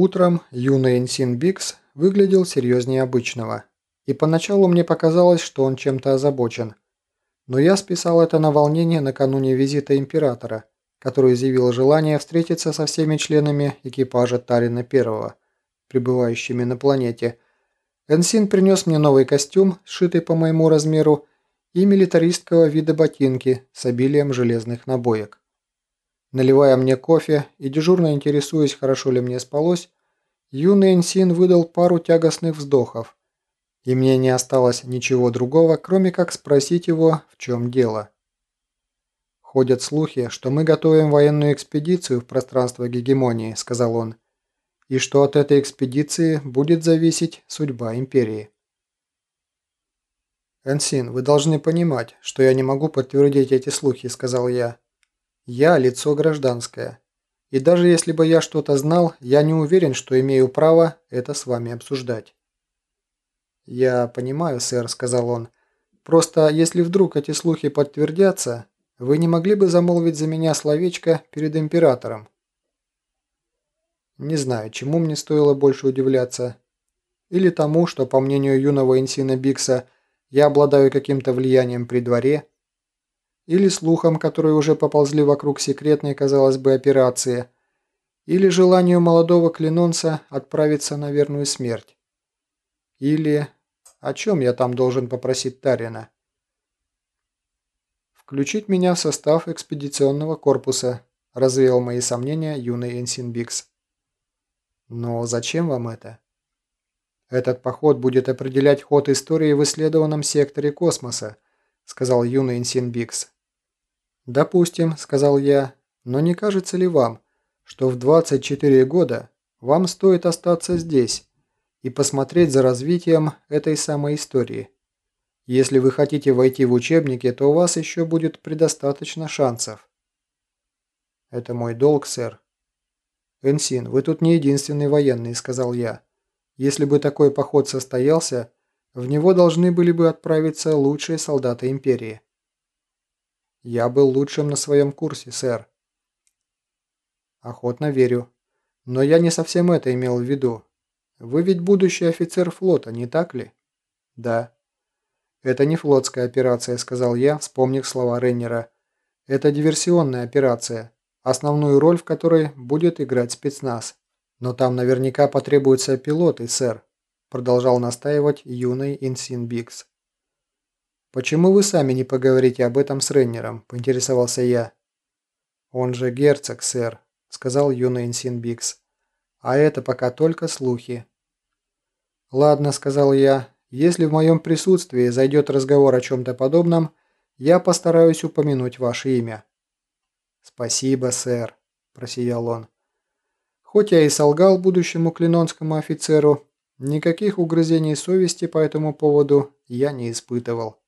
Утром юный Энсин Бикс выглядел серьезнее обычного, и поначалу мне показалось, что он чем-то озабочен. Но я списал это на волнение накануне визита императора, который изъявил желание встретиться со всеми членами экипажа Тарина Первого, пребывающими на планете. Энсин принес мне новый костюм, сшитый по моему размеру, и милитаристского вида ботинки с обилием железных набоек. Наливая мне кофе и дежурно интересуясь, хорошо ли мне спалось, юный Энсин выдал пару тягостных вздохов, и мне не осталось ничего другого, кроме как спросить его, в чем дело. «Ходят слухи, что мы готовим военную экспедицию в пространство гегемонии», – сказал он, – «и что от этой экспедиции будет зависеть судьба Империи». «Энсин, вы должны понимать, что я не могу подтвердить эти слухи», – сказал я. Я лицо гражданское. И даже если бы я что-то знал, я не уверен, что имею право это с вами обсуждать. «Я понимаю, сэр», — сказал он. «Просто если вдруг эти слухи подтвердятся, вы не могли бы замолвить за меня словечко перед императором?» Не знаю, чему мне стоило больше удивляться. Или тому, что, по мнению юного Инсина Бикса, я обладаю каким-то влиянием при дворе, или слухам, которые уже поползли вокруг секретной, казалось бы, операции, или желанию молодого клинонца отправиться на верную смерть. Или... О чем я там должен попросить Тарина? Включить меня в состав экспедиционного корпуса, развеял мои сомнения юный Энсин Бикс. Но зачем вам это? Этот поход будет определять ход истории в исследованном секторе космоса, сказал юный Энсин Бикс. «Допустим», – сказал я, – «но не кажется ли вам, что в 24 года вам стоит остаться здесь и посмотреть за развитием этой самой истории? Если вы хотите войти в учебники, то у вас еще будет предостаточно шансов». «Это мой долг, сэр». «Энсин, вы тут не единственный военный», – сказал я. «Если бы такой поход состоялся, в него должны были бы отправиться лучшие солдаты Империи». Я был лучшим на своем курсе, сэр. Охотно верю. Но я не совсем это имел в виду. Вы ведь будущий офицер флота, не так ли? Да. Это не флотская операция, сказал я, вспомнив слова Рейнера. Это диверсионная операция, основную роль в которой будет играть спецназ. Но там наверняка потребуются пилоты, сэр, продолжал настаивать юный Инсин Бикс. «Почему вы сами не поговорите об этом с Реннером?» – поинтересовался я. «Он же герцог, сэр», – сказал юный Инсин Бикс. «А это пока только слухи». «Ладно», – сказал я, – «если в моем присутствии зайдет разговор о чем-то подобном, я постараюсь упомянуть ваше имя». «Спасибо, сэр», – просиял он. Хоть я и солгал будущему клинонскому офицеру, никаких угрызений совести по этому поводу я не испытывал.